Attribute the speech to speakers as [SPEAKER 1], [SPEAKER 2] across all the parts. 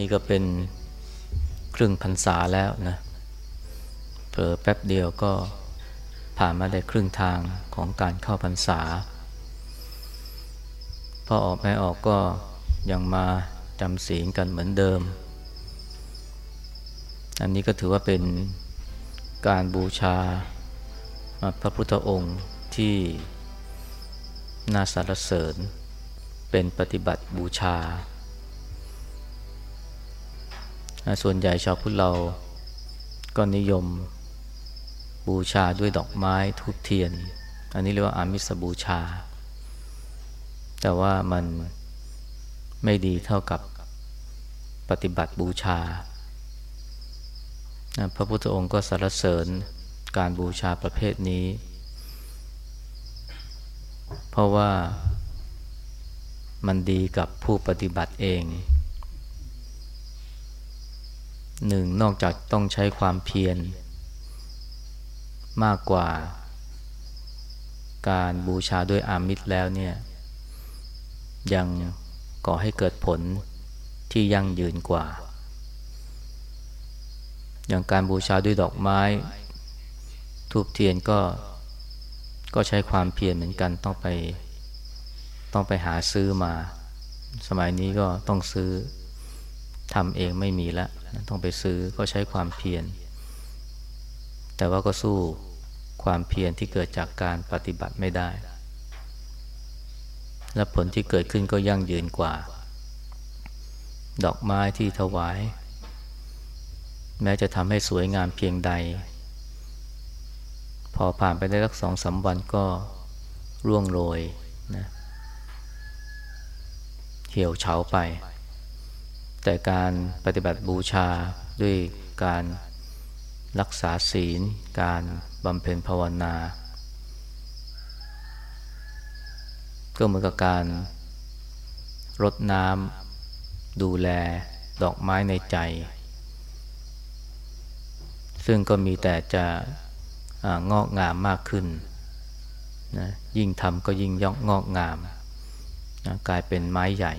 [SPEAKER 1] นี่ก็เป็นครึ่งพรรษาแล้วนะเผลอแป๊บเดียวก็ผ่านมาได้ครึ่งทางของการเข้าพรรษาพอออกไม่ออกก็ยังมาจำศีลกันเหมือนเดิม อันนี้ก็ถือว่าเป็นการบูชาพระพุทธองค์ที่น่าสรรเสริญเป็นปฏิบัติบูชา ส่วนใหญ่ชาวพุทธเราก็นิยมบูชาด้วยดอกไม้ทุบเทียน อันนี้เรียกว่าอามิสบูชา แต่ว่ามันไม่ดีเท่ากับปฏิบัติบูชา พระพุทธองค์ก็สรรเสริญการบูชาประเภทนี้ เพราะว่ามันดีกับผู้ปฏิบัติเอง หนึ่งนอกจากต้องใช้ความเพียร มากกว่า การบูชาด้วยอามิตรแล้วเนี่ยยังก่อให้เกิดผลที่ยั่งยืนกว่า อย่างการบูชาด้วยดอกไม้ ทูบเทียนก็ก็ใช้ความเพียรเหมือนกันต้องไป ต้องไปหาซื้อมา สมัยนี้ก็ต้องซื้อทำเองไม่มีแล้ว ต้องไปซื้อก็ใช้ความเพียร แต่ว่าก็สู้ความเพียรที่เกิดจากการปฏิบัติไม่ได้ และผลที่เกิดขึ้นก็ยั่งยืนกว่า ดอกไม้ที่ถวาย แม้จะทำให้สวยงามเพียงใด พอผ่านไปได้สักสองสาวันก็ร่วงโรยนะเหี่ยวเฉาไป แต่การปฏิบัติบูชาด้วยการรักษาศีล การบำเพ็ญภาวนา ก็เหมือนกับการรดน้ำดูแลดอกไม้ในใจ ซึ่งก็มีแต่จะงอกงามมากขึ้นนะยิ่งทำก็ยิ่งย่องงอกงามนะกลายเป็นไม้ใหญ่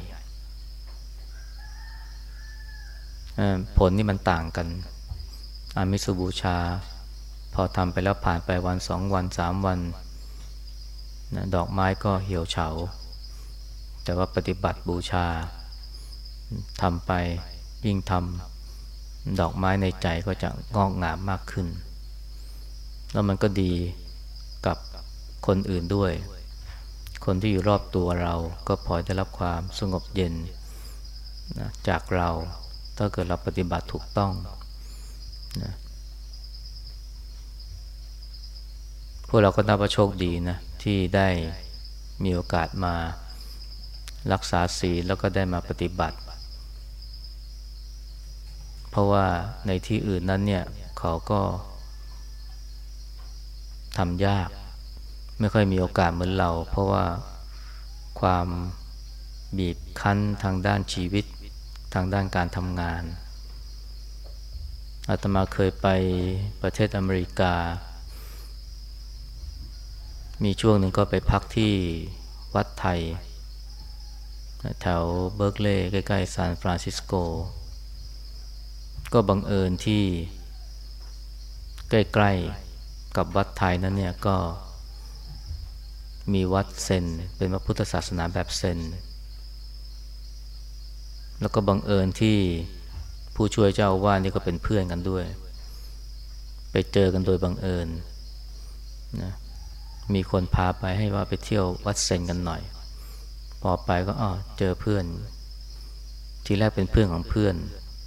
[SPEAKER 1] ผลนี่มันต่างกัน อามิสุบูชา พอทำไปแล้วผ่านไปวันสองวันสามวันนะดอกไม้ก็เหี่ยวเฉา แต่ว่าปฏิบัติบูชาทำไปยิ่งทำดอกไม้ในใจก็จะงอกงามมากขึ้น แล้วมันก็ดีกับคนอื่นด้วย คนที่อยู่รอบตัวเราก็พอได้รับความสงบเย็นนะจากเรา ถ้าเกิดเราปฏิบัติถูกต้องนะพวกเราก็นับว่าโชคดีนะ ที่ได้มีโอกาสมารักษาศีลแล้วก็ได้มาปฏิบัติ เพราะว่าในที่อื่นนั้นเนี่ยเขาก็ทำยาก ไม่ค่อยมีโอกาสเหมือนเรา เพราะว่าความบีบคั้นทางด้านชีวิต ทางด้านการทำงาน อาตมาเคยไปประเทศอเมริกา มีช่วงหนึ่งก็ไปพักที่วัดไทย แถวเบิร์กเลย์ใกล้ๆซานฟรานซิสโก ก็บังเอิญที่ใกล้ๆกับวัดไทยนั้นเนี่ยก็มีวัดเซนเป็นพระพุทธศาสนาแบบเซน แล้วก็บังเอิญที่ผู้ช่วยเจ้าว่านี่ก็เป็นเพื่อนกันด้วย ไปเจอกันโดยบังเอิญนะมีคนพาไปให้ว่าไปเที่ยววัดเซนกันหน่อย พอไปก็อ๋อเจอเพื่อน ทีแรกเป็นเพื่อนของเพื่อน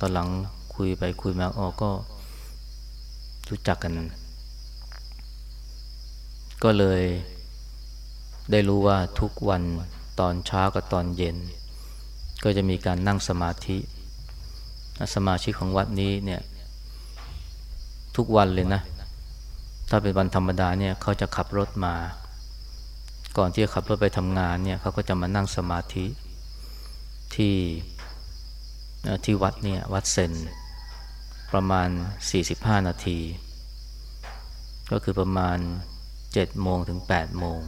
[SPEAKER 1] ตอนหลังคุยไปคุยมาอ๋อก็รู้จักกัน ก็เลยได้รู้ว่าทุกวันตอนเช้ากับตอนเย็น ก็จะมีการนั่งสมาธิ สมาชิกของวัดนี้เนี่ยทุกวันเลยนะ ถ้าเป็นวันธรรมดาเนี่ยเขาจะขับรถมา ก่อนที่จะขับรถไปทำงานเนี่ยเขาก็จะมานั่งสมาธิที่ที่วัดเนี่ยวัดเซนประมาณ 45 นาที ก็คือประมาณ 7 โมงถึง 8 โมง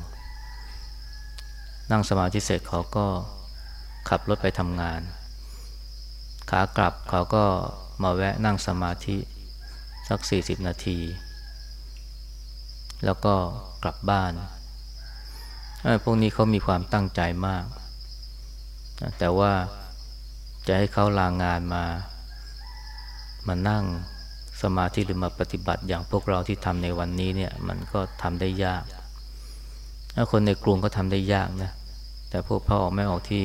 [SPEAKER 1] นั่งสมาธิเสร็จเขาก็ ขับรถไปทำงาน ขากลับเขาก็มาแวะนั่งสมาธิสักสี่สิบนาที แล้วก็กลับบ้านพวกนี้เขามีความตั้งใจมาก แต่ว่าจะให้เขาลางงานมา มานั่งสมาธิหรือมาปฏิบัติอย่างพวกเราที่ทำในวันนี้เนี่ย มันก็ทำได้ยากถ้าคนในกรุงก็ทำได้ยากนะ แต่พวกพ่อออกไม่ออกที่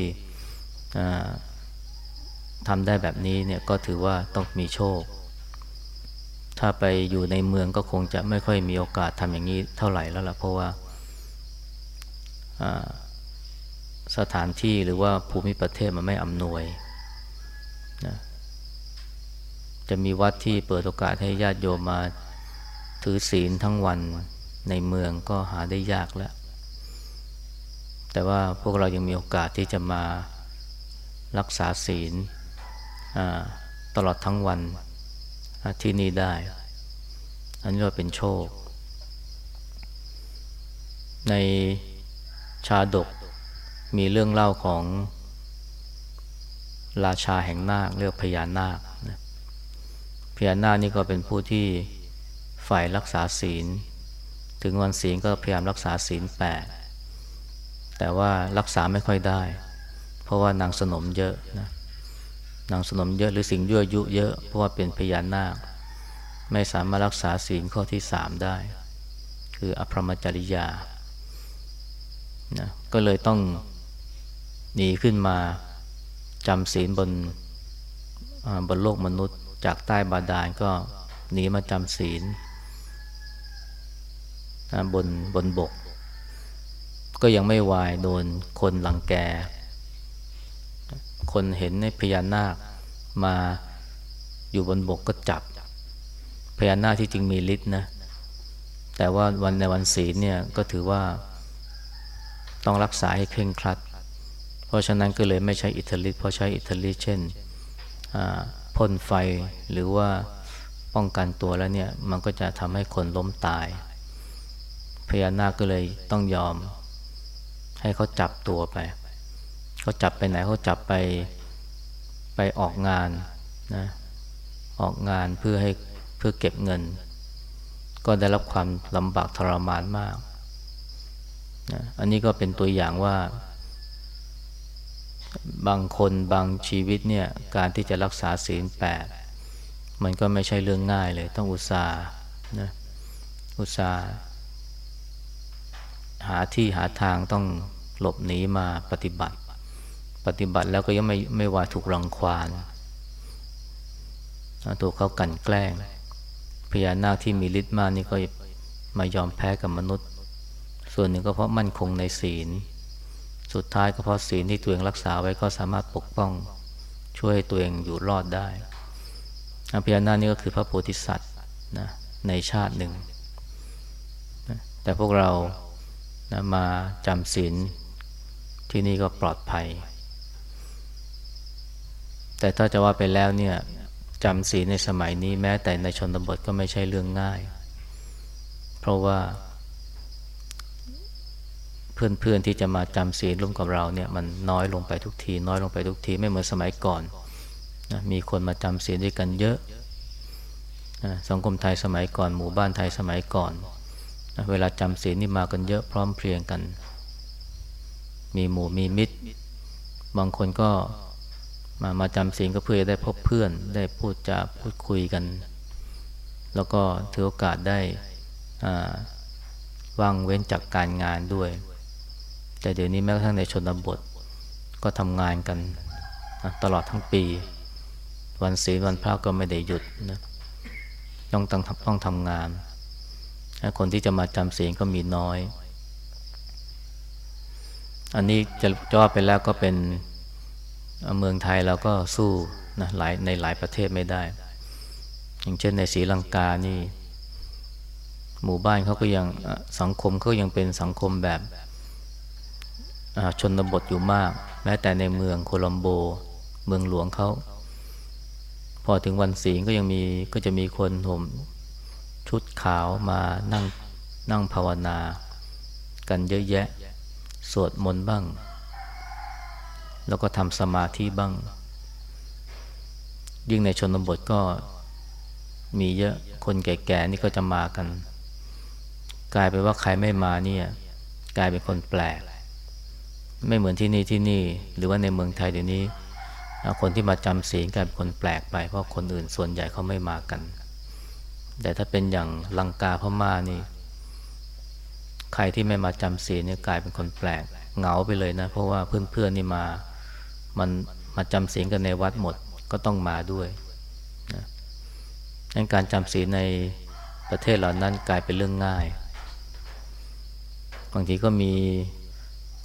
[SPEAKER 1] ทำได้แบบนี้เนี่ยก็ถือว่าต้องมีโชค ถ้าไปอยู่ในเมืองก็คงจะไม่ค่อยมีโอกาสทำอย่างนี้เท่าไหร่แล้วล่ะเพราะว่าสถานที่หรือว่าภูมิประเทศมันไม่อำนวยนะจะมีวัดที่เปิดโอกาสให้ญาติโยมมาถือศีลทั้งวันในเมืองก็หาได้ยากแล้ว แต่ว่าพวกเรายังมีโอกาสที่จะมา รักษาศีลตลอดทั้งวันที่นี่ได้ อันนี้ว่าเป็นโชค ในชาดกมีเรื่องเล่าของราชาแห่งนาคเรียกพญานาคพญานาคนี่ก็เป็นผู้ที่ฝ่ายรักษาศีล ถึงวันศีลก็พยายามรักษาศีลแปดแต่ว่ารักษาไม่ค่อยได้ ราะว่านางสนมเยอะนะนางสนมเยอะหรือสิ่งยั่วยุเยอะเพราะว่าเป็นพญานาค ไม่สามารถรักษาศีลข้อที่สามได้ คืออภรมจริยานะก็เลยต้องหนีขึ้นมาจำศีลบนบนโลกมนุษย์ จากใต้บาดาลก็หนีมาจำศีลบนบนบก ก็ยังไม่วายโดนคนหลังแก คนเห็นในพญานาคมาอยู่บนบกก็จับ พญานาคที่จริงมีฤทธิ์นะ แต่ว่าวันในวันศีลเนี่ยก็ถือว่าต้องรักษาให้เคร่งครัด เพราะฉะนั้นก็เลยไม่ใช้อิทธิฤทธิ์เพราะใช้อิทธิฤทธิ์เช่นพ่นไฟหรือว่าป้องกันตัวแล้วเนี่ยมันก็จะทำให้คนล้มตาย พญานาคก็เลยต้องยอมให้เขาจับตัวไป เขาจับไปไหนเขาจับไปไปออกงานนะออกงานเพื่อให้เพื่อเก็บเงิน ก็ได้รับความลำบากทรมานมากนะอันนี้ก็เป็นตัวอย่างว่า บางคนบางชีวิตเนี่ยการที่จะรักษาศีลแปดมันก็ไม่ใช่เรื่องง่ายเลย ต้องอุตส่าห์นะอุตส่าห์หาที่หาทางต้องหลบหนีมาปฏิบัติ ปฏิบัติแล้วก็ยังไม่ไม่ว่าถูกรังควานถูกเขากันแกล้งพญานาคที่มีฤทธิ์มากนี่ก็มายอมแพ้กับมนุษย์ ส่วนหนึ่งก็เพราะมั่นคงในศีล สุดท้ายก็เพราะศีลที่ตัวเองรักษาไว้ก็สามารถปกป้อง ช่วยตัวเองอยู่รอดได้อภิญานาคนี่ก็คือพระโพธิสัตว์นะในชาติหนึ่ง แต่พวกเรานะมาจำศีลที่นี่ก็ปลอดภัย แต่ถ้าจะว่าไปแล้วเนี่ยจำศีลในสมัยนี้แม้แต่ในชนบทก็ไม่ใช่เรื่องง่าย เพราะว่า เพื่อนๆที่จะมาจำศีลร่วมกับเราเนี่ยมันน้อยลงไปทุกที น้อยลงไปทุกทีไม่เหมือนสมัยก่อนนะมีคนมาจำศีลด้วยกันเยอะนะสังคมไทยสมัยก่อน หมู่บ้านไทยสมัยก่อนนะเวลาจำศีลนี่มากันเยอะพร้อมเพรียงกัน มีหมู่มีมิตร บางคนก็ มามาจำศีลก็เพื่อได้พบเพื่อนได้พูดจาพูดคุยกัน แล้วก็ถือโอกาสได้ว่างเว้นจากการงานด้วย แต่เดี๋ยวนี้แม้กระทั่งในชนบทก็ทำงานกันนะตลอดทั้งปี วันศีลวันพระก็ไม่ได้หยุดนะต้องต้องต้องทำงาน คนที่จะมาจำศีลก็มีน้อย อันนี้จะจอไปแล้วก็เป็น เมืองไทยเราก็สู้นะหลายในหลายประเทศไม่ได้ อย่างเช่นในศรีลังกานี่ หมู่บ้านเขาก็ยังสังคมเขายังเป็นสังคมแบบชนบทอยู่มาก แม้แต่ในเมืองโคลัมโบ เมืองหลวงเขา พอถึงวันศีลก็ยังมีก็จะมีคนห่มชุดขาวมานั่งนั่งภาวนา กันเยอะแยะ สวดมนต์บ้าง แล้วก็ทำสมาธิบ้าง ยิ่งในชนบทก็มีเยอะคนแก่ๆนี่ก็จะมากัน กลายเป็นว่าใครไม่มาเนี่ยกลายเป็นคนแปลก ไม่เหมือนที่นี่ที่นี่ หรือว่าในเมืองไทยเดี๋ยวนี้คนที่มาจำศีลกลายเป็นคนแปลกไป เพราะคนอื่นส่วนใหญ่เขาไม่มากัน แต่ถ้าเป็นอย่างลังกาพม่านี่ ใครที่ไม่มาจำศีลเนี่ยกลายเป็นคนแปลกเหงาไปเลยนะ เพราะว่าเพื่อนๆนี่มา มันมาจำศีลกันในวัดหมดก็ต้องมาด้วยนะงั้นการจำศีลในประเทศเหล่านั้นกลายเป็นเรื่องง่าย บางทีก็มี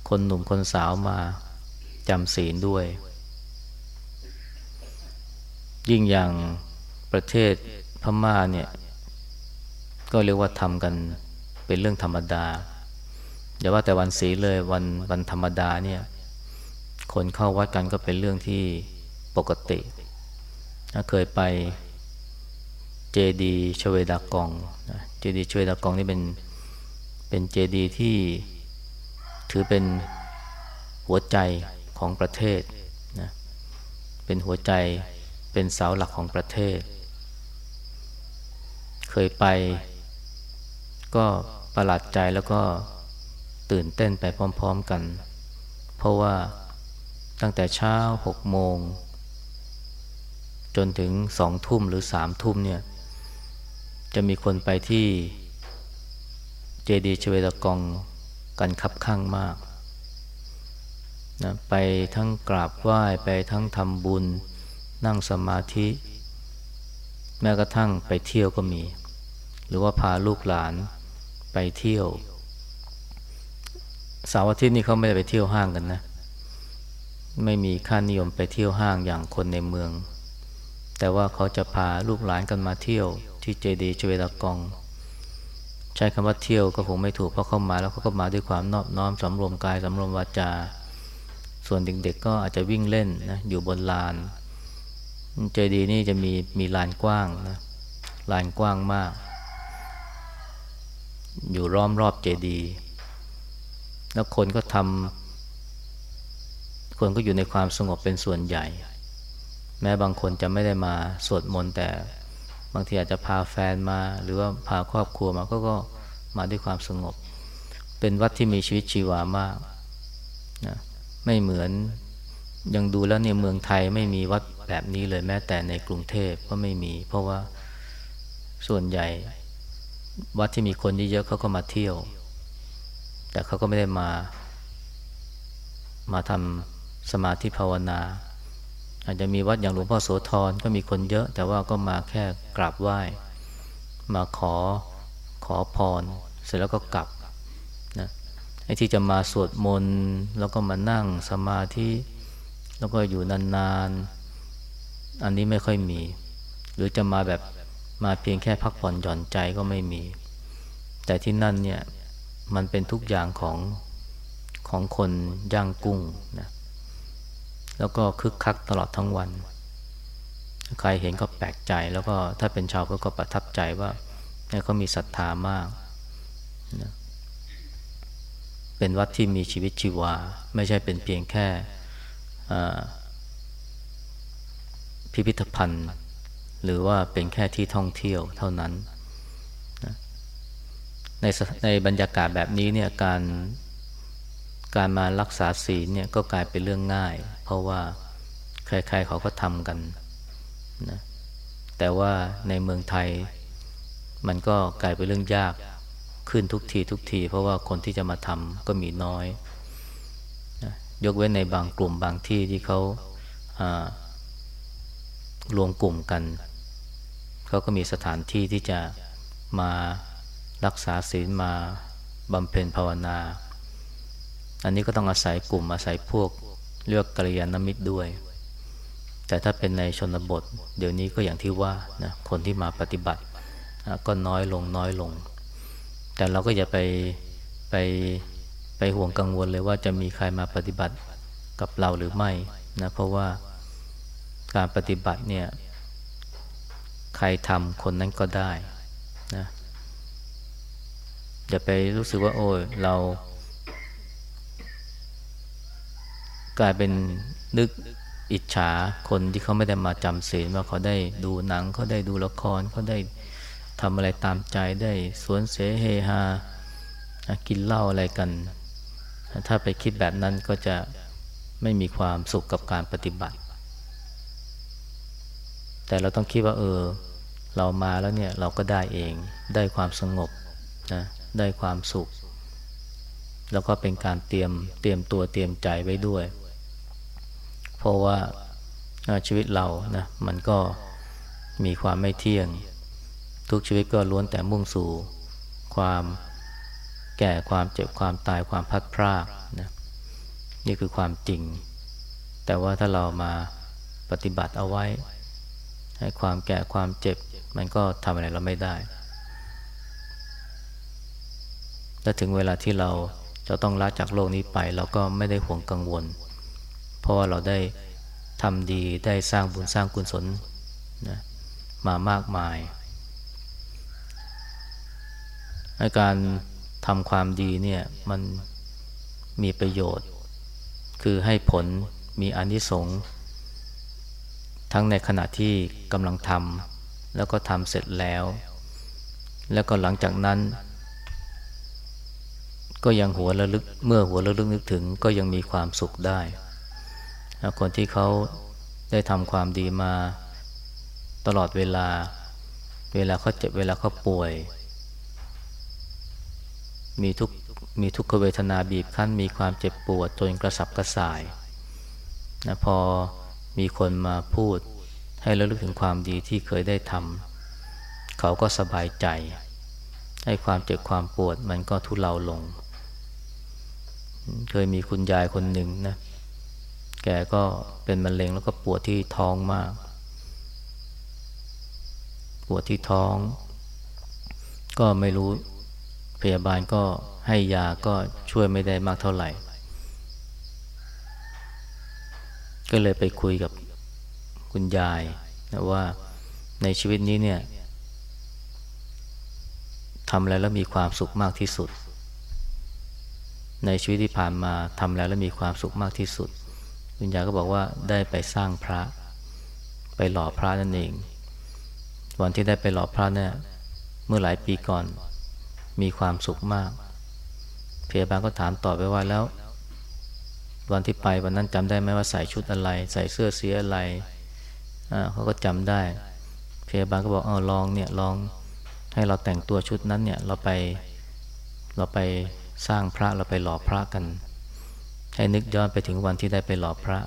[SPEAKER 1] คนหนุ่มคนสาวมาจำศีลด้วย ยิ่งอย่างประเทศพม่าเนี่ย ก็เรียกว่าทำกันเป็นเรื่องธรรมดาอย่าว่าแต่วันศีลเลยวันวันธรรมดาเนี่ย คนเข้าวัดกันก็เป็นเรื่องที่ปกติ ถ้าเคยไปเจดีชเวดากองเจดีชเวดากองนี่เป็นเป็นเจดีที่ถือเป็นหัวใจของประเทศนะเป็นหัวใจเป็นเสาหลักของประเทศ เคยไปก็ประหลาดใจแล้วก็ตื่นเต้นไปพร้อม ๆกัน เพราะว่า ตั้งแต่เช้าหกโมง จนถึงสองทุ่มหรือสามทุ่มเนี่ย จะมีคนไปที่เจดีย์ชเวตกองกันคับข้างมากนะไปทั้งกราบไหว้ไปทั้งทำบุญ นั่งสมาธิ แม้กระทั่งไปเที่ยวก็มี หรือว่าพาลูกหลานไปเที่ยวเสาร์อาทิตย์นี่เขาไม่ได้ไปเที่ยวห้างกันนะ ไม่มีค่านิยมไปเที่ยวห้างอย่างคนในเมือง แต่ว่าเขาจะพาลูกหลานกันมาเที่ยวที่เจดีย์ชเวตากอง ใช้คำว่าเที่ยวก็คงไม่ถูกเพราะเข้ามาแล้วเขาก็มาด้วยความนอบน้อมสำรวมกายสำรวมวาจา ส่วนเด็กๆก็อาจจะวิ่งเล่นนะอยู่บนลาน เจดีย์นี่จะมีมีลานกว้างนะลานกว้างมาก อยู่ล้อมรอบเจดีย์แล้วคนก็ทำ คนก็อยู่ในความสงบเป็นส่วนใหญ่ แม้บางคนจะไม่ได้มาสวดมนต์แต่บางทีอาจจะพาแฟนมา หรือว่าพาครอบครัวมาก็ก็มาด้วยความสงบ เป็นวัดที่มีชีวิตชีวามากนะไม่เหมือนยังดูแล้วเนี่ยเมืองไทยไม่มีวัดแบบนี้เลยแม้แต่ในกรุงเทพก็ไม่มี เพราะว่าส่วนใหญ่ วัดที่มีคนเยอะๆเขาก็มาเที่ยว แต่เขาก็ไม่ได้มา มาทำ สมาธิภาวนา อาจจะมีวัดอย่างหลวงพ่อโสธรก็มีคนเยอะ แต่ว่าก็มาแค่กราบไหว้ มาขอขอพร เสร็จแล้วก็กลับนะไอ้ที่จะมาสวดมนต์แล้วก็มานั่งสมาธิแล้วก็อยู่นานๆ อันนี้ไม่ค่อยมี หรือจะมาแบบมาเพียงแค่พักผ่อนหย่อนใจก็ไม่มี แต่ที่นั่นเนี่ยมันเป็นทุกอย่างของของคนย่างกุ้งนะ แล้วก็คึกคักตลอดทั้งวัน ใครเห็นก็แปลกใจแล้วก็ถ้าเป็นชาวพุทธก็ประทับใจว่าเขามีศรัทธามากนะเป็นวัดที่มีชีวิตชีวา ไม่ใช่เป็นเพียงแค่พิพิธภัณฑ์ หรือว่าเป็นแค่ที่ท่องเที่ยวเท่านั้นในในบรรยากาศแบบนี้เนี่ยการการมารักษาศีลเนี่ยก็กลายเป็นเรื่องง่าย เพราะว่าใครๆเขาก็ทำกันนะแต่ว่าในเมืองไทย มันก็กลายเป็นเรื่องยากขึ้นทุกทีทุกที เพราะว่าคนที่จะมาทำก็มีน้อยนะยกเว้นในบางกลุ่มบางที่ที่เขารวมกลุ่มกัน เขาก็มีสถานที่ที่จะมารักษาศีลมาบำเพ็ญภาวนา อันนี้ก็ต้องอาศัยกลุ่มอาศัยพวก เลือกกัลยาณมิตรด้วย แต่ถ้าเป็นในชนบท เดี๋ยวนี้ก็อย่างที่ว่านะคนที่มาปฏิบัติก็น้อยลงน้อยลง แต่เราก็อย่าไปไปไปห่วงกังวลเลยว่าจะมีใครมาปฏิบัติกับเราหรือไม่นะเพราะว่าการปฏิบัติเนี่ยใครทำคนนั้นก็ได้นะอย่าไปรู้สึกว่าโอ้ยเรา กลายเป็นนึกอิจฉาคนที่เขาไม่ได้มาจำศีลว่าเขาได้ดูหนังเขาได้ดูละครเขาได้ทำอะไรตามใจได้สวนเสเฮฮากินเหล้าอะไรกัน ถ้าไปคิดแบบนั้นก็จะไม่มีความสุขกับการปฏิบัติ แต่เราต้องคิดว่าเออ เรามาแล้วเนี่ยเราก็ได้เองได้ความสงบนะได้ความสุข แล้วก็เป็นการเตรียมเตรียมตัวเตรียมใจไว้ด้วย ราะว่าชีวิตเรานะมันก็มีความไม่เที่ยง ทุกชีวิตก็ล้วนแต่มุ่งสู่ความแก่ความเจ็บความตายความพัดพรากนะนี่คือความจริง แต่ว่าถ้าเรามาปฏิบัติเอาไว้ ให้ความแก่ความเจ็บ มันก็ทำอะไรเราไม่ได้และถึงเวลาที่เราจะต้องลาจากโลกนี้ไป เราก็ไม่ได้ห่วงกังวลเพราะว่าเราได้ทำดีได้สร้างบุญสร้างกุศลนะมามากมายการทำความดีเนี่ยมันมีประโยชน์ คือให้ผลมีอนิสงส์ทั้งในขณะที่กำลังทำแล้วก็ทำเสร็จแล้ว แล้วก็หลังจากนั้น ก็ยังหัวระลึกเมื่อหัวระลึกนึกถึงก็ยังมีความสุขได้ คนที่เขาได้ทำความดีมาตลอดเวลา เวลาเขาเจ็บเวลาเขาป่วย มีทุกมีทุกขเวทนาบีบคั้น มีความเจ็บปวดจนกระสับกระส่ายนะพอมีคนมาพูดให้ระลึกถึงความดีที่เคยได้ทำเขาก็สบายใจ ให้ความเจ็บความปวดมันก็ทุเลาลง เคยมีคุณยายคนหนึ่งนะ แกก็เป็นมะเร็งแล้วก็ปวดที่ท้องมาก ปวดที่ท้อง ก็ไม่รู้พยาบาลก็ให้ยาก็ช่วยไม่ได้มากเท่าไหร่ ก็เลยไปคุยกับคุณยายนะว่าในชีวิตนี้เนี่ยทำอะไรแล้วมีความสุขมากที่สุด ในชีวิตที่ผ่านมาทำแล้วแล้วมีความสุขมากที่สุด คุณยาก็บอกว่าได้ไปสร้างพระ ไปหล่อพระนั่นเอง วันที่ได้ไปหล่อพระเนี่ยเมื่อหลายปีก่อนมีความสุขมากพยาบาลก็ถามต่อไปว่าแล้ว วันที่ไปวันนั้นจำได้ไหมว่าใส่ชุดอะไร ใส่เสื้อสีอะไรอ่าเขาก็จำได้พยาบาลก็บอกเออลองเนี่ยลองให้เราแต่งตัวชุดนั้นเนี่ยเราไปเราไปสร้างพระเราไปหล่อพระกัน ให้นึกย้อนไปถึงวันที่ได้ไปหล่อพระ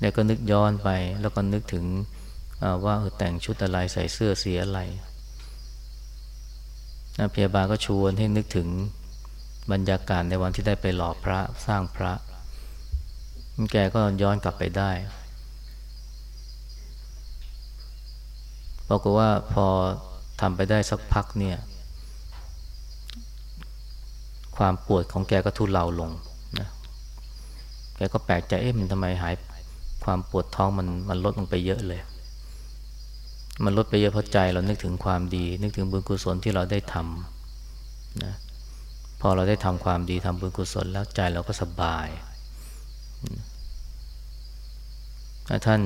[SPEAKER 1] แล้วก็นึกย้อนไป แล้วก็นึกถึงว่าแต่งชุดอะไรใส่เสื้อสีอะไรพยาบาลก็ชวนให้นึกถึงบรรยากาศในวันที่ได้ไปหล่อพระสร้างพระ แกก็ย้อนกลับไปได้บอกว่าพอทำไปได้สักพักเนี่ย ความปวดของแกก็ทุเลาลง แกก็แปลกใจเอ๊ะมันทำไมหายความปวดท้องมันมันลดลงไปเยอะเลย มันลดไปเยอะเพราะใจเรานึกถึงความดี นึกถึงบุญกุศลที่เราได้ทำนะพอเราได้ทำความดีทำบุญกุศลแล้วใจเราก็สบายท่าน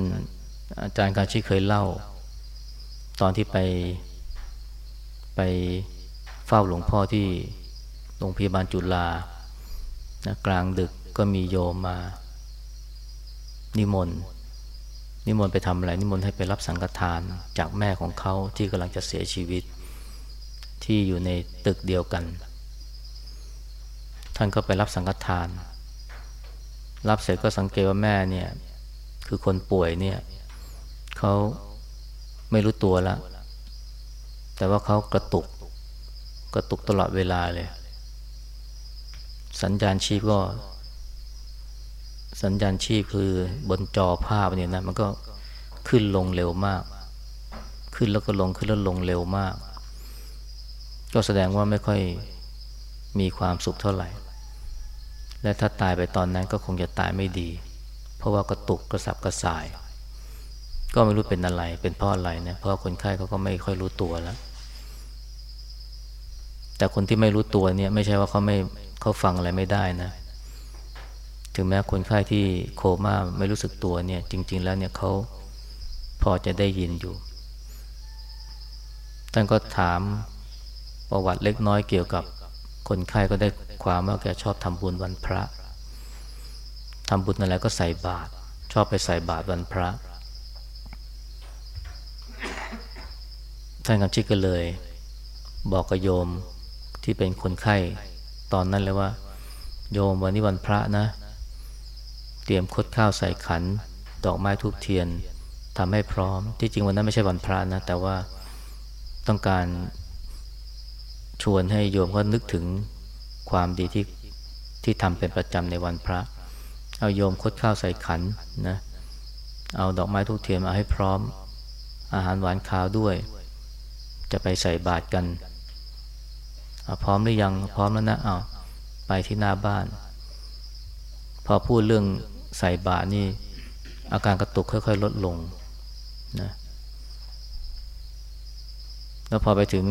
[SPEAKER 1] อาจารย์การชิเคยเล่า ตอนที่ไปไปเฝ้าหลวงพ่อที่โรงพยาบาลจุฬานะกลางดึก ก็มีโยมมา นิมนต์นิมนต์ไปทำอะไร นิมนต์ให้ไปรับสังฆทานจากแม่ของเขาที่กำลังจะเสียชีวิต ที่อยู่ในตึกเดียวกัน ท่านก็ไปรับสังฆทาน รับเสร็จก็สังเกตว่าแม่เนี่ยคือคนป่วยเนี่ยเขาไม่รู้ตัวแล้วแต่ว่าเขากระตุก กระตุกตลอดเวลาเลย สัญญาณชีพก็ สัญญาณชีพคือบนจอภาพเนี่ยนะมันก็ขึ้นลงเร็วมาก ขึ้นแล้วก็ลงขึ้นแล้วลงเร็วมาก ก็แสดงว่าไม่ค่อยมีความสุขเท่าไหร่ และถ้าตายไปตอนนั้นก็คงจะตายไม่ดี เพราะว่ากระตุกกระสับกระส่าย ก็ไม่รู้เป็นอะไรเป็นเพราะอะไรนะเพราะคนไข้เขาก็ไม่ค่อยรู้ตัวแล้ว แต่คนที่ไม่รู้ตัวเนี่ยไม่ใช่ว่าเขาไม่เขาฟังอะไรไม่ได้นะ ถึงแม้คนไข้ที่โคม่าไม่รู้สึกตัวเนี่ย จริง ๆ แล้วเนี่ยเขาพอจะได้ยินอยู่ ท่านก็ถามประวัติเล็กน้อยเกี่ยวกับคนไข้ก็ได้ความว่าแกชอบทำบุญวันพระทำบุญอะไรก็ใส่บาตรชอบไปใส่บาตรวันพระ ท่านกำชิกก็เลย บอกกับโยมที่เป็นคนไข้ ตอนนั้นเลยว่า โยมวันนี้วันพระนะ เตรียมคดข้าวใส่ขัน ดอกไม้ทุกเทียนทำให้พร้อม ที่จริงวันนั้นไม่ใช่วันพระนะ แต่ว่าต้องการชวนให้โยมก็นึกถึงความดีที่ที่ทำเป็นประจำในวันพระ เอาโยมคดข้าวใส่ขันนะ เอาดอกไม้ทุกเทียนมาให้พร้อม อาหารหวานข้าวด้วย จะไปใส่บาตรกันพร้อมหรือยังพร้อมแล้วนะเอาไปที่หน้าบ้าน พอพูดเรื่อง ใส่บาตรนี่ อาการกระตุกค่อย ๆ ลดลงนะแล้วพอไปถึง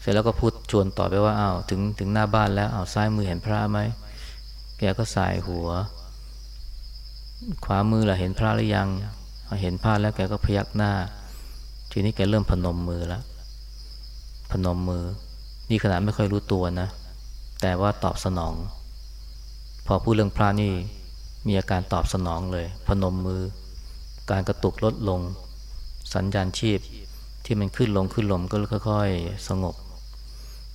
[SPEAKER 1] เสร็จแล้วก็พูดชวนต่อไปว่าอ้าวถึงถึงหน้าบ้านแล้วอ้าวซ้ายมือเห็นพระไหมแกก็สายหัว ขวามือล่ะเห็นพระหรือยังเห็นพระแล้วแกก็พยักหน้า ทีนี้แกเริ่มพนมมือแล้วพนมมือ นี่ขนาดไม่ค่อยรู้ตัวนะ แต่ว่าตอบสนอง พอพูดเรื่องพระนี่ มีอาการตอบสนองเลย พนมมือ การกระตุกลดลง สัญญาณชีพที่มันขึ้นลงขึ้นลงก็ค่อย ๆ สงบ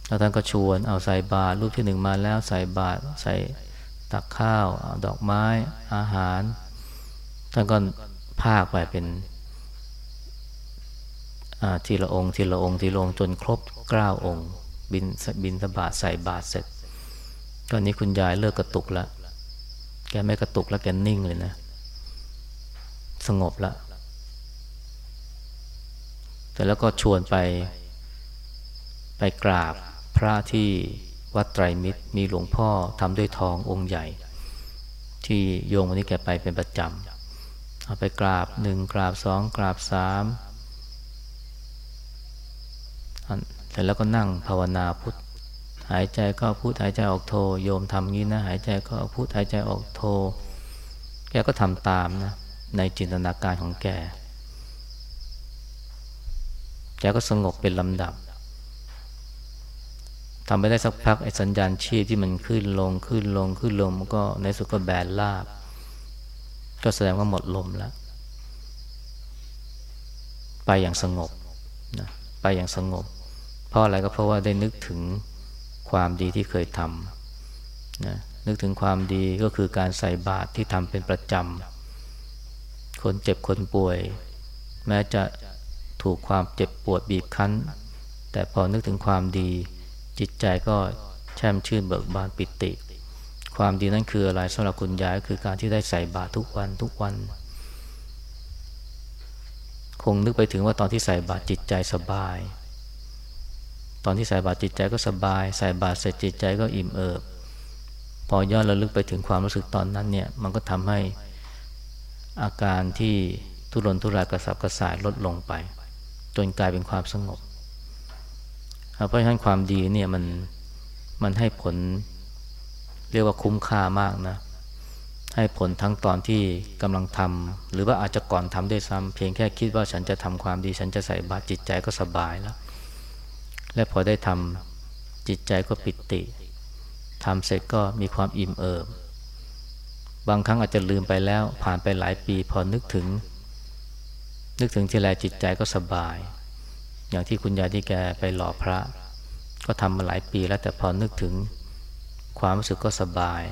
[SPEAKER 1] แล้วท่านก็ชวนเอาใส่บาตรรูปที่หนึ่งมาแล้วใส่บาตรใส่ตักข้าวดอกไม้อาหาร ท่านก็ภาคไปเป็นทีละองค์ทีละองค์ทีละองค์จนครบเก้าองค์ บินบินสบาทใส่บาตรเสร็จ ตอนนี้คุณยายเลิกกระตุกแล้ว แกไม่กระตุกแล้วแกนิ่งเลยนะ สงบล้วแต่แล้วก็ชวนไป ไปกราบพระที่วัดไตรมิตร มีหลวงพ่อทำด้วยทององค์ใหญ่ ที่โยมวันนี้แกไปเป็นประจำเอาไปกราบหนึ่งกราบสองกราบสามเสร็จแล้วก็นั่งภาวนาพุทธ หายใจก็พุทหายใจออกโทโยมทำงี้นะหายใจก็พุทหายใจออกโท แกก็ทำตามนะในจินตนาการของแก แกก็สงบเป็นลำดับทำไปได้สักพักไอ้สัญญาณชีพที่มันขึ้นลงขึ้นลงขึ้นลงมันก็ในสุดก็แบนลาบ ก็แสดงว่าหมดลมแล้ว ไปอย่างสงบนะไปอย่างสงบ เพราะอะไรก็เพราะว่าได้นึกถึง ความดีที่เคยทำนะนึกถึงความดีก็คือการใส่บาตรที่ทำเป็นประจำคนเจ็บคนป่วย แม้จะถูกความเจ็บปวดบีบคั้น แต่พอนึกถึงความดีจิตใจก็แช่มชื่นเบิกบานปิติ ความดีนั้นคืออะไรสำหรับคุณยายคือการที่ได้ใส่บาตรทุกวันทุกวัน คงนึกไปถึงว่าตอนที่ใส่บาตรจิตใจสบาย ตอนที่ใส่บาตรจิตใจก็สบาย ใส่บาตรเสร็จจิตใจก็อิ่มเอิบ พอย้อนระลึกไปถึงความรู้สึกตอนนั้นเนี่ยมันก็ทำให้อาการที่ทุรนทุรายกระสับกระส่ายลดลงไป จนกลายเป็นความสงบ เพราะฉะนั้นความดีเนี่ยมันมันให้ผลเรียกว่าคุ้มค่ามากนะ ให้ผลทั้งตอนที่กำลังทำหรือว่าอาจจะก่อนทำด้วยซ้ำเพียงแค่คิดว่าฉันจะทำความดี ฉันจะใส่บาตรจิตใจก็สบายแล้ว และพอได้ทำจิตใจก็ปิติทำเสร็จก็มีความอิ่มเอิบ บางครั้งอาจจะลืมไปแล้ว ผ่านไปหลายปีพอนึกถึง นึกถึงทีไรจิตใจก็สบาย อย่างที่คุณยายที่แกไปหล่อพระ ก็ทำมาหลายปีแล้วแต่พอนึกถึง ความรู้สึกก็สบาย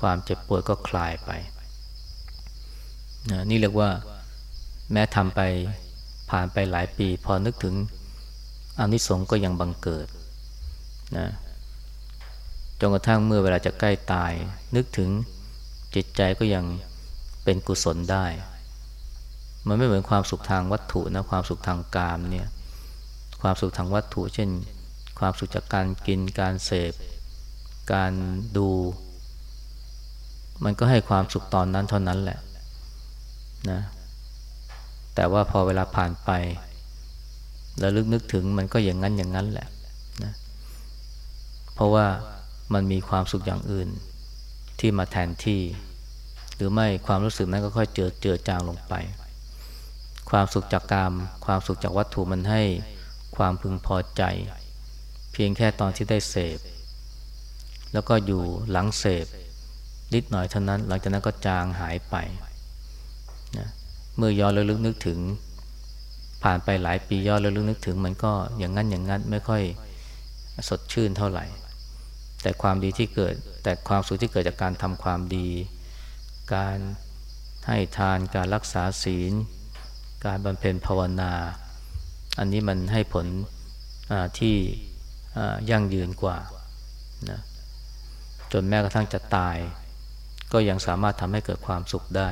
[SPEAKER 1] ความเจ็บปวดก็คลายไปนะนี่เรียกว่าแม้ทำไปผ่านไปหลายปี พอนึกถึง อานิสงส์ก็ยังบังเกิดนะจนกระทั่งเมื่อเวลาจะใกล้ตาย นึกถึงจิตใจก็ยังเป็นกุศลได้ มันไม่เหมือนความสุขทางวัตถุนะความสุขทางกามเนี่ยความสุขทางวัตถุ เช่น ความสุขจากการกินการเสพ การดู มันก็ให้ความสุขตอนนั้นเท่านั้นแหละนะแต่ว่าพอเวลาผ่านไป แล้วลึกนึกถึงมันก็อย่างนั้นอย่างนั้นแหละนะเพราะว่ามันมีความสุขอย่างอื่นที่มาแทนที่ หรือไม่ความรู้สึกนั้นก็ค่อยเจือเจือจางลงไป ความสุขจากกามความสุขจากวัตถุมันให้ความพึงพอใจ เพียงแค่ตอนที่ได้เสพ แล้วก็อยู่หลังเสพนิดหน่อยเท่านั้น หลังจากนั้นก็จางหายไปนะเมื่อย้อนระลึกนึกถึง ผ่านไปหลายปีย้อนระลึกนึกถึง มันก็อย่างนั้นอย่างนั้นไม่ค่อยสดชื่นเท่าไหร่ แต่ความดีที่เกิด แต่ความสุขที่เกิดจากการทำความดี การให้ทานการรักษาศีล การบำเพ็ญภาวนา อันนี้มันให้ผลที่ยั่งยืนกว่านะจนแม้กระทั่งจะตาย ก็ยังสามารถทำให้เกิดความสุขได้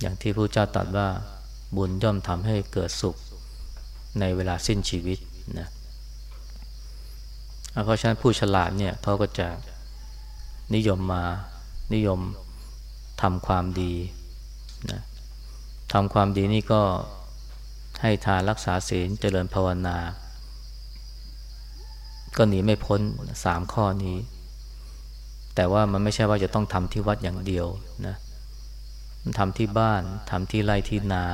[SPEAKER 1] อย่างที่พระเจ้าตรัสว่า บุญย่อมทำให้เกิดสุขในเวลาสิ้นชีวิตนะเพราะฉะนั้นผู้ฉลาดเนี่ยเขาก็จะนิยมมานิยมทำความดีนะทำความดีนี่ก็ให้ทานรักษาศีลเจริญภาวนา ก็หนีไม่พ้นสามข้อนี้ แต่ว่ามันไม่ใช่ว่าจะต้องทำที่วัดอย่างเดียวนะทำที่บ้านทำที่ไร่ที่นา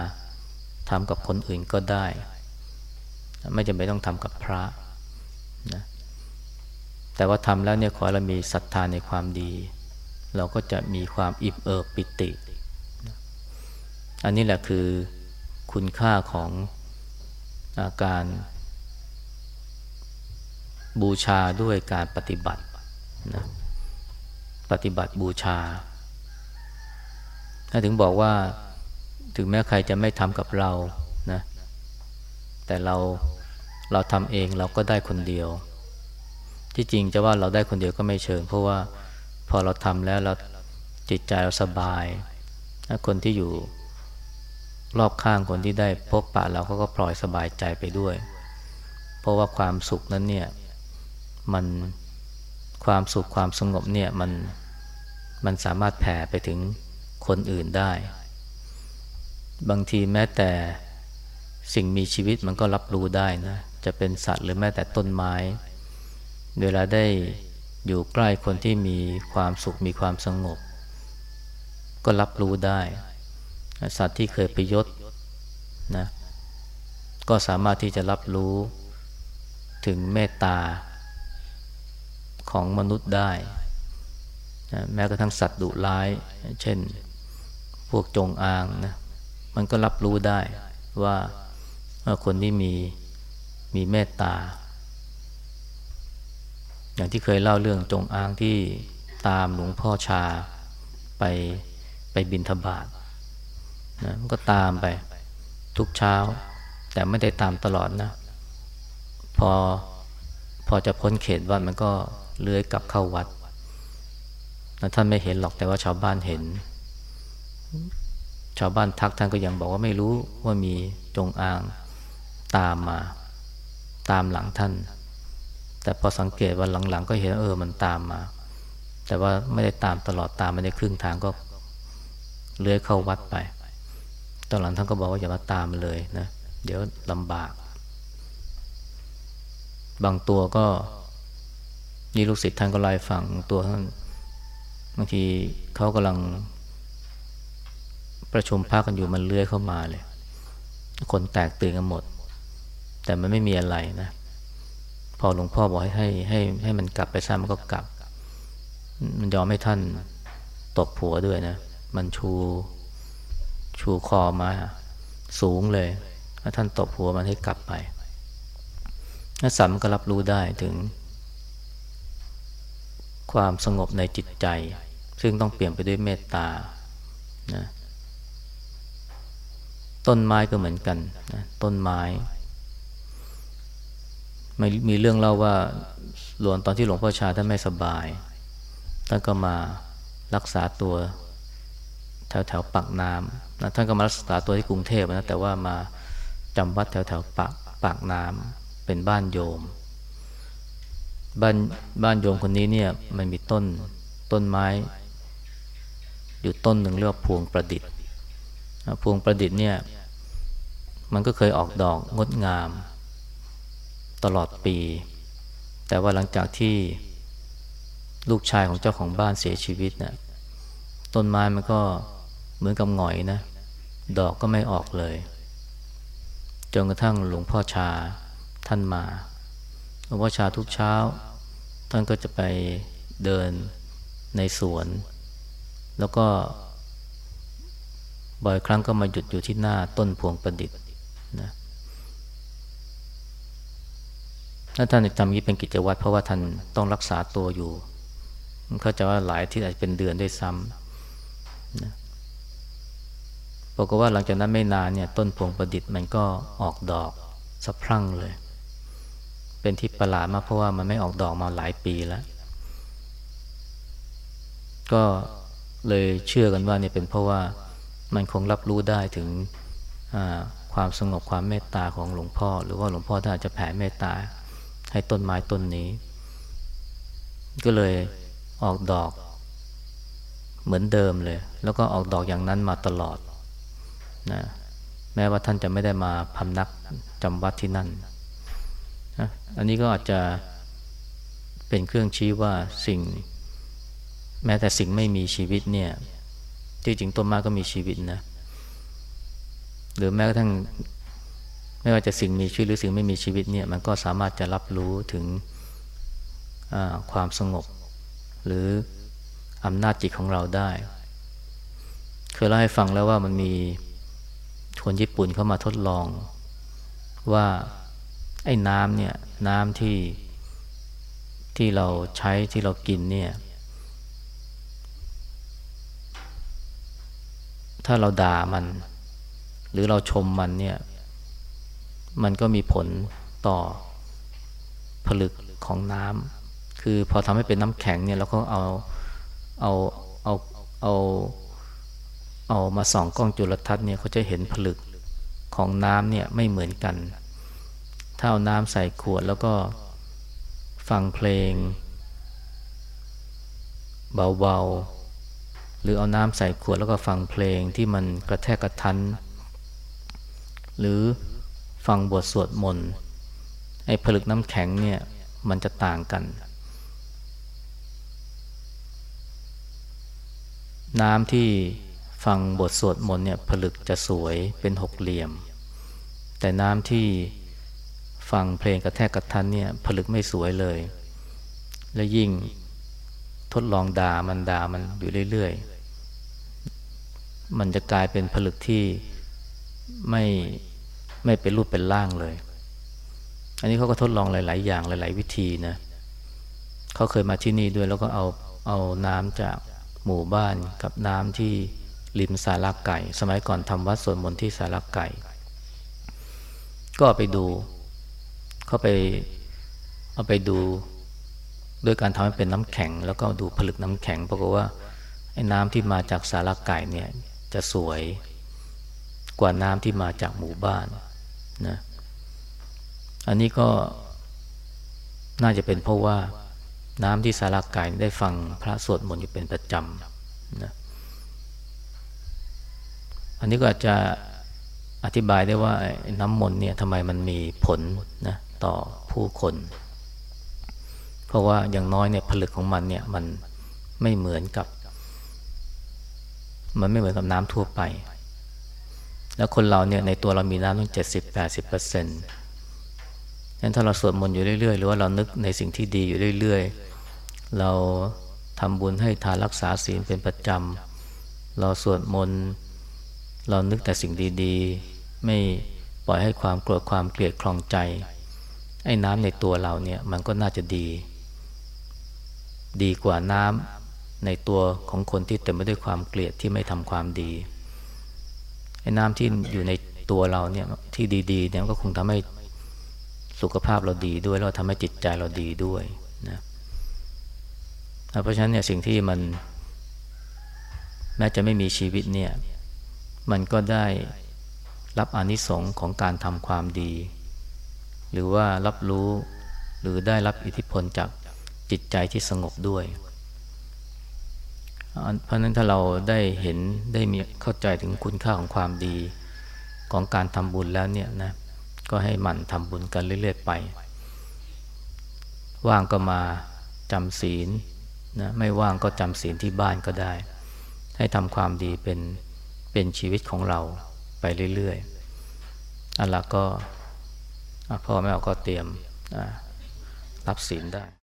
[SPEAKER 1] ทำกับคนอื่นก็ได้ ไม่จำเป็นต้องทำกับพระนะแต่ว่าทำแล้วเนี่ยขอเรามีศรัทธาในความดี เราก็จะมีความอิ่มเอิบปิติ อันนี้แหละคือคุณค่าของอาการบูชาด้วยการปฏิบัตินะปฏิบัติบูชา ถ้าถึงบอกว่า ถึงแม้ใครจะไม่ทำกับเรานะแต่เราเราทำเองเราก็ได้คนเดียว ที่จริงจะว่าเราได้คนเดียวก็ไม่เชิง เพราะว่าพอเราทำแล้วเราจิตใจเราสบายคนที่อยู่รอบข้างคนที่ได้พบปะเราเขาก็ปล่อยสบายใจไปด้วย เพราะว่าความสุขนั้นเนี่ยมันความสุขความสงบเนี่ยมันมันสามารถแผ่ไปถึงคนอื่นได้ บางทีแม้แต่สิ่งมีชีวิตมันก็รับรู้ได้นะ จะเป็นสัตว์หรือแม้แต่ต้นไม้ เวลาได้อยู่ใกล้คนที่มีความสุขมีความสงบ ก็รับรู้ได้ สัตว์ที่เคยไปยศนะก็สามารถที่จะรับรู้ถึงเมตตาของมนุษย์ได้นะแม้กระทั่งสัตว์ดุร้าย เช่น พวกจงอางนะ มันก็รับรู้ได้ว่าคนที่มีมีเมตตา อย่างที่เคยเล่าเรื่องจงอางที่ตามหลวงพ่อชาไปไปบินทบาทนะมันก็ตามไปทุกเช้า แต่ไม่ได้ตามตลอดนะ พอพอจะพ้นเขตวัดมันก็เลื้อยกลับเข้าวัดนะท่านไม่เห็นหรอกแต่ว่าชาวบ้านเห็น ชาวบ้านทักท่านก็ยังบอกว่าไม่รู้ว่ามีจงอางตามมา ตามหลังท่าน แต่พอสังเกตว่าหลังๆ ก็เห็นเออมันตามมา แต่ว่าไม่ได้ตามตลอดตามไม่ได้ครึ่งทางก็เลื้อยเข้าวัดไป ตอนหลังท่านก็บอกว่าอย่ามาตามเลยนะ เดี๋ยวลำบาก บางตัวก็นี่ลูกศิษย์ท่านก็ไล่ฟังตัวท่านบางทีเขากำลัง ประชุมพักกันอยู่มันเลื้อยเข้ามาเลย คนแตกตื่นกันหมด แต่มันไม่มีอะไรนะ พอหลวงพ่อบอกให้ให้ให้ให้มันกลับไปซะมันก็กลับ มันยอมให้ท่านตบผัวด้วยนะ มันชูชูคอมา สูงเลยถ้าท่านตบหัวมันให้กลับไปนัสัมก็รับรู้ได้ถึง ความสงบในจิตใจ ซึ่งต้องเปลี่ยนไปด้วยเมตตานะ ต้นไม้ก็เหมือนกันนะต้นไม้ไม่มีเรื่องเล่าว่าหลวงตอนที่หลวงพ่อชาท่านไม่สบายท่านก็มารักษาตัวแถวแถวปากน้ำนะท่านก็มารักษาตัวที่กรุงเทพนะแต่ว่ามาจำวัดแถวแถวปากปากน้ำเป็นบ้านโยม บ้านบ้านโยมคนนี้เนี่ยมันมีต้นต้นไม้ อยู่ต้นหนึ่งเรียกว่าพวงประดิษฐ์ พวงประดิษฐ์เนี่ยมันก็เคยออกดอกงดงาม ตลอดปี แต่ว่าหลังจากที่ลูกชายของเจ้าของบ้านเสียชีวิตนะ่ะต้นไม้มันก็เหมือนกับหงอยนะ ดอกก็ไม่ออกเลย จนกระทั่งหลวงพ่อชาท่านมาหลวงพ่อชาทุกเช้า ท่านก็จะไปเดินในสวน แล้วก็ บ่อยครั้งก็มาหยุดอยู่ที่หน้าต้นพวงประดิษฐ์นะถ้าท่านทำนี้เป็นกิจวัตรเพราะว่าท่านต้องรักษาตัวอยู่เขาจะว่าหลายที่อาจจะเป็นเดือนด้วยซ้ำนะบอกว่าหลังจากนั้นไม่นานเนี่ยต้นพวงประดิษฐ์มันก็ออกดอกสะพรั่งเลย เป็นที่ประหลาดมากเพราะว่ามันไม่ออกดอกมาหลายปีแล้ว ก็เลยเชื่อกันว่าเนี่ยเป็นเพราะว่า มันคงรับรู้ได้ถึงความสงบความเมตตาของหลวงพ่อ หรือว่าหลวงพ่อท่านอาจจะแผ่เมตตาให้ต้นไม้ต้นนี้ ก็เลยออกดอกเหมือนเดิมเลย แล้วก็ออกดอกอย่างนั้นมาตลอดนะแม้ว่าท่านจะไม่ได้มาพำนักจำวัดที่นั่นนะอันนี้ก็อาจจะเป็นเครื่องชี้ว่าสิ่ง แม้แต่สิ่งไม่มีชีวิตเนี่ย ที่จริงต้นไม้ก็มีชีวิตนะ หรือแม้กระทั่งไม่ว่าจะสิ่งมีชีวิตหรือสิ่งไม่มีชีวิตเนี่ยมันก็สามารถจะรับรู้ถึงความสงบ หรืออำนาจจิตของเราได้ เคยเล่าให้ฟังแล้วว่ามันมีคนญี่ปุ่นเข้ามาทดลองว่าไอ้น้ำเนี่ยน้ำที่ที่เราใช้ที่เรากินเนี่ย ถ้าเราด่ามัน หรือเราชมมันเนี่ย มันก็มีผลต่อผลึกของน้ำคือพอทำให้เป็นน้ำแข็งเนี่ยเราก็เอาเอาเอาเอาเอามาส่องกล้องจุลทรรศน์เนี่ยเขาจะเห็นผลึกของน้ำเนี่ยไม่เหมือนกัน ถ้าเอาน้ำใส่ขวดแล้วก็ฟังเพลง เบา หรือเอาน้ำใส่ขวดแล้วก็ฟังเพลงที่มันกระแทกกระทัน หรือฟังบทสวดมนต์ไอ้ผลึกน้ำแข็งเนี่ยมันจะต่างกัน น้ำที่ฟังบทสวดมนต์เนี่ยผลึกจะสวยเป็นหกเหลี่ยม แต่น้ำที่ฟังเพลงกระแทกกระทันเนี่ยผลึกไม่สวยเลย และยิ่งทดลองด่ามันด่ามันอยู่เรื่อยๆ มันจะกลายเป็นผลึกที่ไม่ไม่เป็นรูปเป็นร่างเลย อันนี้เขาก็ทดลองหลาย ๆ อย่างหลาย ๆ วิธีนะเขาเคยมาที่นี่ด้วยแล้วก็เอาเอาน้ำจากหมู่บ้านกับน้ำที่ริมสาราไก่ สมัยก่อนทำวัดสวดมนต์ที่สาราไก่ ก็ไปดู เขาไปเอาไปดูด้วยการทำให้เป็นน้ำแข็ง แล้วก็ดูผลึกน้ำแข็งปรากฏว่าไอ้น้ำที่มาจากสาราไก่เนี่ย จะสวยกว่าน้ำที่มาจากหมู่บ้านนะอันนี้ก็น่าจะเป็นเพราะว่าน้ำที่สาราไก่ได้ฟังพระสวดมนต์อยู่เป็นประจำนะอันนี้ก็อาจจะอธิบายได้ว่าน้ำมนต์เนี่ยทำไมมันมีผลนะต่อผู้คน เพราะว่าอย่างน้อยเนี่ยผลึกของมันเนี่ยมันไม่เหมือนกับ มันไม่เหมือนกับน้ำทั่วไป แล้วคนเราเนี่ยในตัวเรามีน้ำตั้งเจ็ดสิบแปดสิบเปอร์เซ็นต์งั้นถ้าเราสวดมนต์อยู่เรื่อยๆ หรือว่าเรานึกในสิ่งที่ดีอยู่เรื่อยๆ เราทำบุญให้ทานรักษาศีลเป็นประจำ เราสวดมนต์เรานึกแต่สิ่งดีๆ ไม่ปล่อยให้ความโกรธความเกลียดคลองใจ ไอ้น้ำในตัวเราเนี่ยมันก็น่าจะดี ดีกว่าน้ำ ในตัวของคนที่เต็มไปด้วยความเกลียดที่ไม่ทำความดีไอ้น้ำที่อยู่ในตัวเราเนี่ยที่ดีๆเนี่ยก็คงทำให้สุขภาพเราดีด้วยแล้วทำให้จิตใจเราดีด้วยนะเพราะฉะนั้นเนี่ยสิ่งที่มัน แม้จะไม่มีชีวิตเนี่ย มันก็ได้รับอนิสงค์ของการทำความดี หรือว่ารับรู้หรือได้รับอิทธิพลจากจิตใจที่สงบด้วย เพราะนั้นถ้าเราได้เห็นได้มีเข้าใจถึงคุณค่าของความดีของการทำบุญแล้วเนี่ยนะก็ให้หมั่นทำบุญกันเรื่อยๆไป ว่างก็มาจำศีลนะไม่ว่างก็จำศีลที่บ้านก็ได้ ให้ทำความดีเป็นเป็นชีวิตของเราไปเรื่อยๆอันละก็พ่อแม่ก็เตรียมรับศีลได้